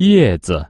叶子。